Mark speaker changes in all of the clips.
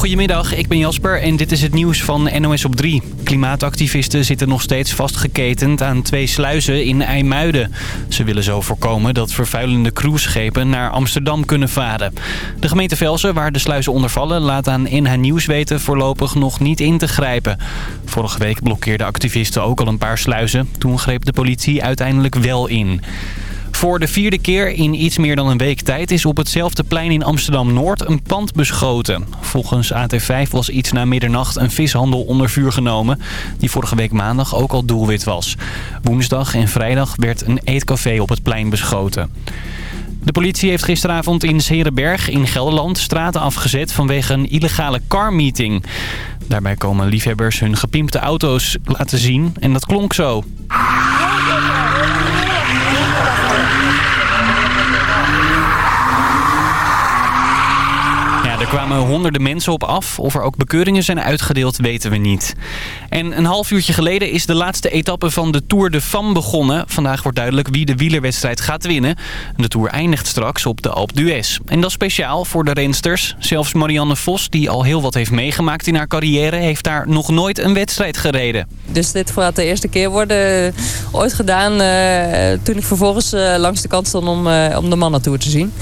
Speaker 1: Goedemiddag, ik ben Jasper en dit is het nieuws van NOS op 3. Klimaatactivisten zitten nog steeds vastgeketend aan twee sluizen in IJmuiden. Ze willen zo voorkomen dat vervuilende cruiseschepen naar Amsterdam kunnen varen. De gemeente Velsen, waar de sluizen onder vallen, laat aan NH Nieuws weten voorlopig nog niet in te grijpen. Vorige week blokkeerden activisten ook al een paar sluizen. Toen greep de politie uiteindelijk wel in. Voor de vierde keer in iets meer dan een week tijd is op hetzelfde plein in Amsterdam-Noord een pand beschoten. Volgens AT5 was iets na middernacht een vishandel onder vuur genomen, die vorige week maandag ook al doelwit was. Woensdag en vrijdag werd een eetcafé op het plein beschoten. De politie heeft gisteravond in Zerenberg in Gelderland straten afgezet vanwege een illegale carmeeting. Daarbij komen liefhebbers hun gepimpte auto's laten zien en dat klonk zo. Ja, er kwamen honderden mensen op af. Of er ook bekeuringen zijn uitgedeeld, weten we niet. En een half uurtje geleden is de laatste etappe van de Tour de Fam begonnen. Vandaag wordt duidelijk wie de wielerwedstrijd gaat winnen. De Tour eindigt straks op de Alpe d'Huez. En dat is speciaal voor de rensters. Zelfs Marianne Vos, die al heel wat heeft meegemaakt in haar carrière... heeft daar nog nooit een wedstrijd gereden.
Speaker 2: Dus dit gaat de eerste keer worden ooit gedaan... eh, toen ik vervolgens eh, langs de kant stond om, eh, om de mannentour te zien.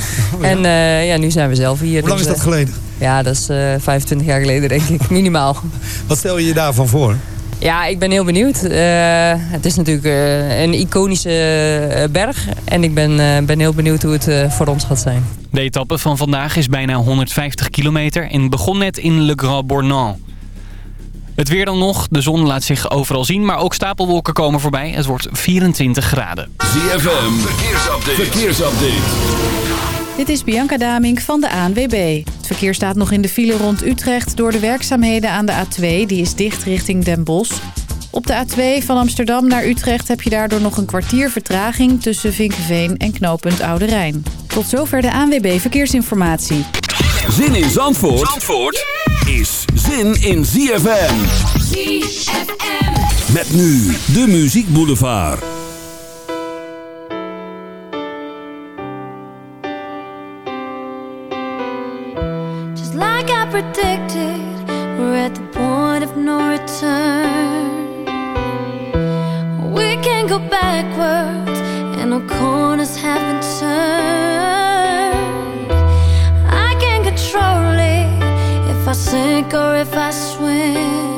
Speaker 2: En eh, ja, nu zijn we zelf hier.
Speaker 3: Hoe lang is
Speaker 2: dus,
Speaker 3: dat
Speaker 2: eh,
Speaker 3: geleden?
Speaker 2: Ja, dat is eh 25 jaar geleden denk ik, minimaal.
Speaker 3: Wat stel je je daarvan voor?
Speaker 2: Ja, ik ben heel benieuwd. Eh, het is natuurlijk eh, een iconische berg. En ik ben, eh, ben heel benieuwd hoe het voor ons gaat zijn.
Speaker 1: De etappe van vandaag is bijna 150 kilometer en begon net in Le Grand Bornand. Het weer dan nog. De zon laat zich overal zien, maar ook stapelwolken komen voorbij. Het wordt 24 graden.
Speaker 4: ZFM, verkeersupdate. verkeersupdate.
Speaker 5: Dit is Bianca Damink van de ANWB. Het verkeer staat nog in de file rond Utrecht door de werkzaamheden aan de A2. Die is dicht richting Den Bosch. Op de A2 van Amsterdam naar Utrecht heb je daardoor nog een kwartier vertraging... tussen Vinkenveen en knooppunt Oude Rijn. Tot zover de ANWB Verkeersinformatie.
Speaker 4: Zin in Zandvoort, Zandvoort is zin in ZFM. ZFM. Met nu de Muziek Boulevard.
Speaker 6: Predicted, we're at the point of no return. We can't go backwards, and no corners haven't turned. I can't control it if I sink or if I swim.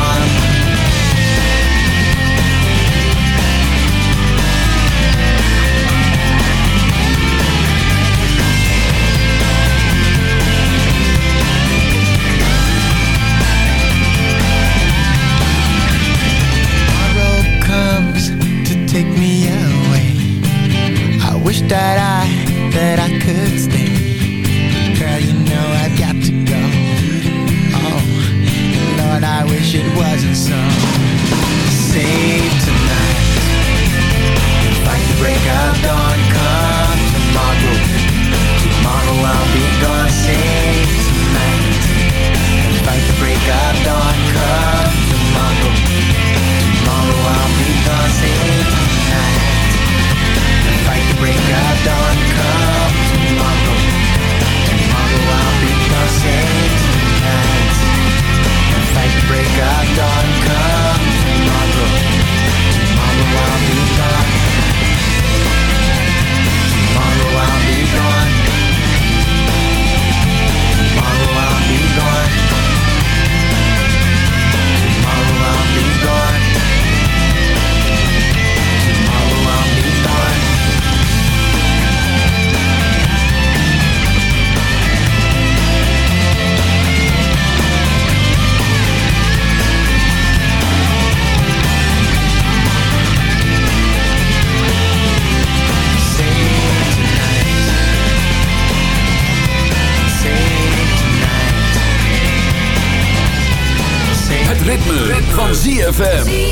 Speaker 7: ZFM.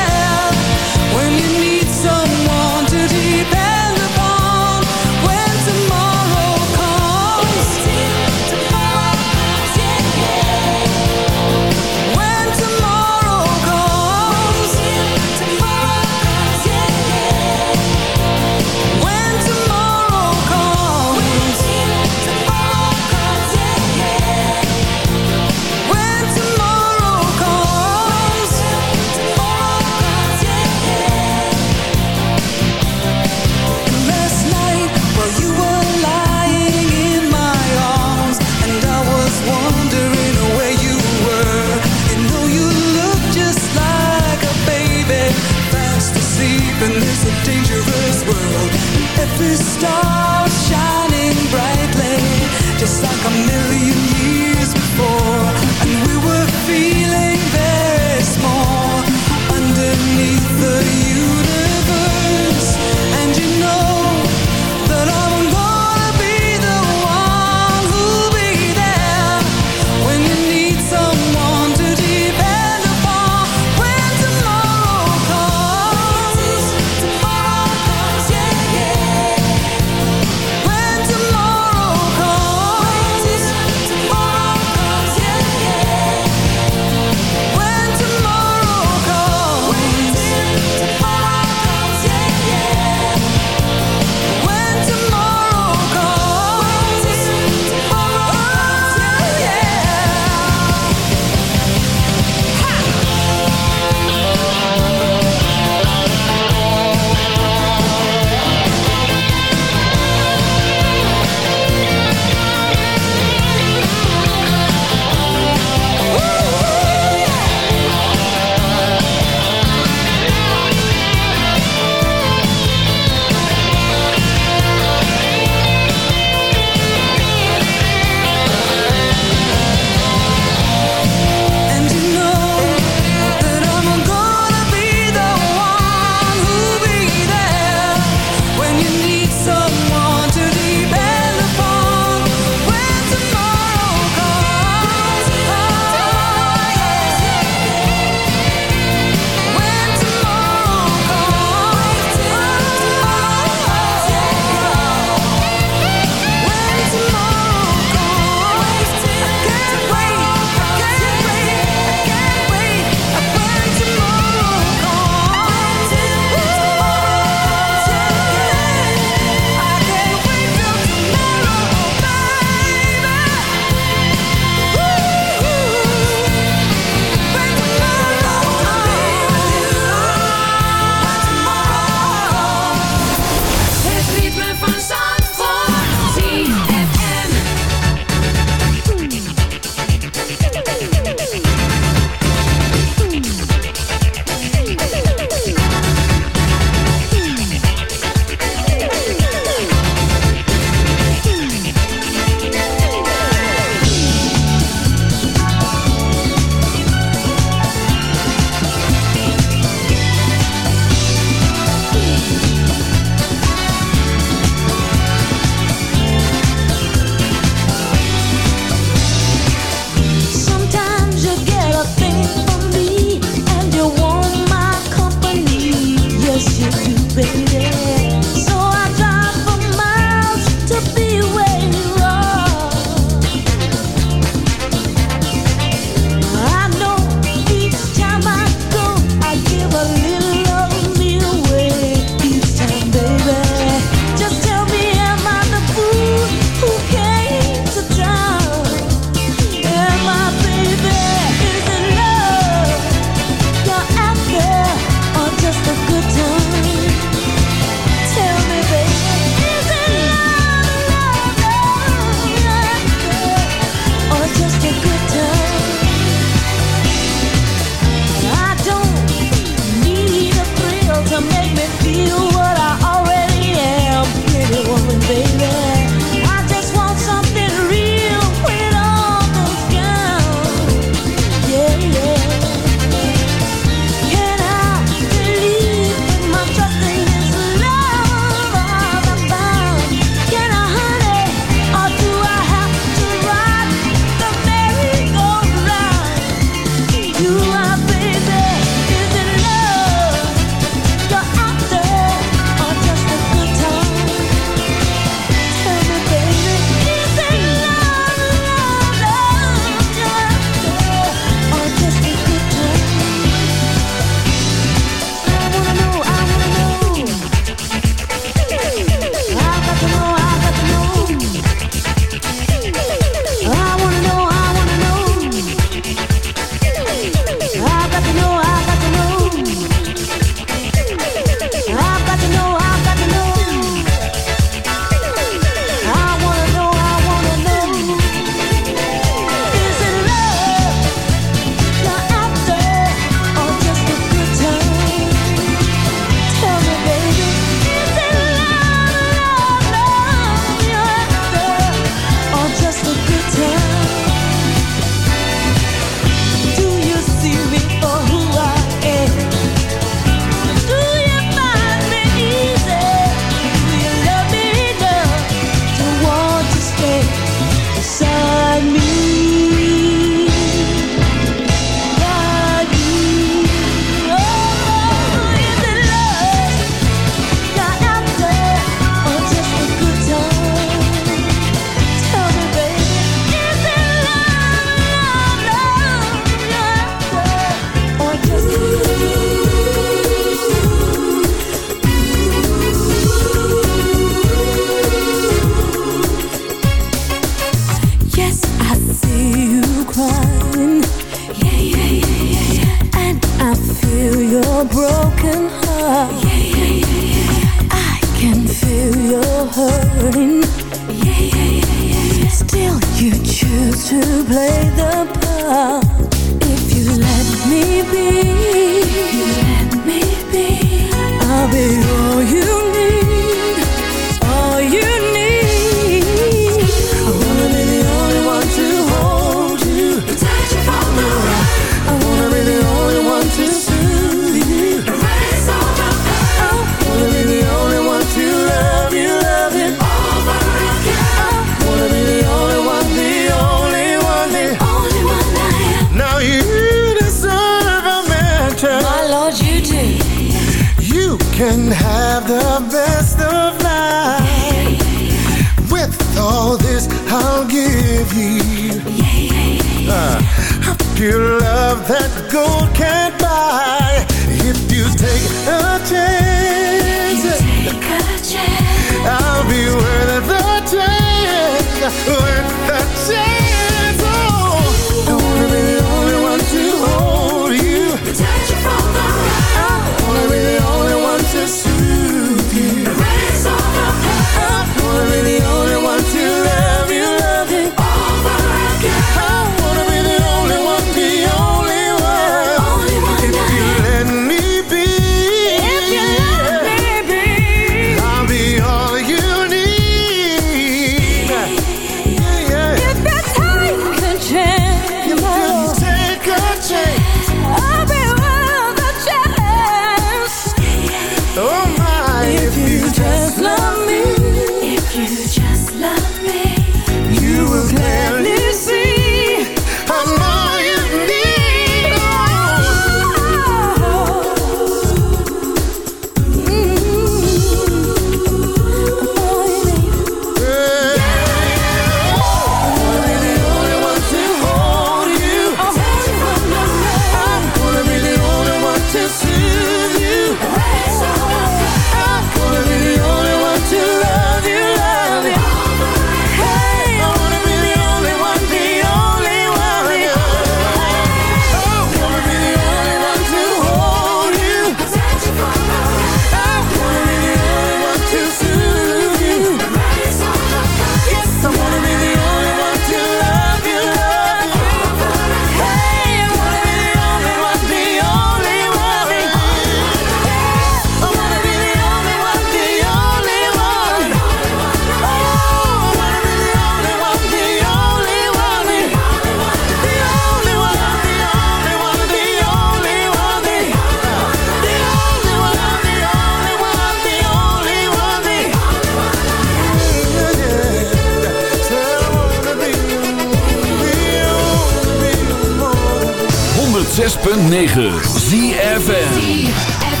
Speaker 4: 106.9 ZFN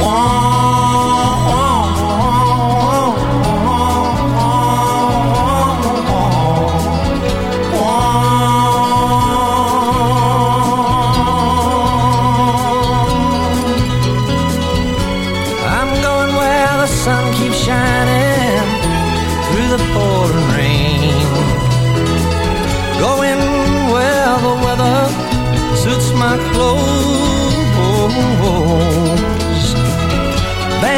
Speaker 8: want.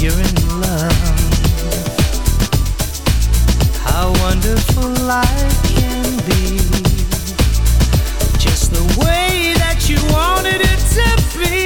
Speaker 9: you're in love. How wonderful life can be, just the way that you wanted it to be.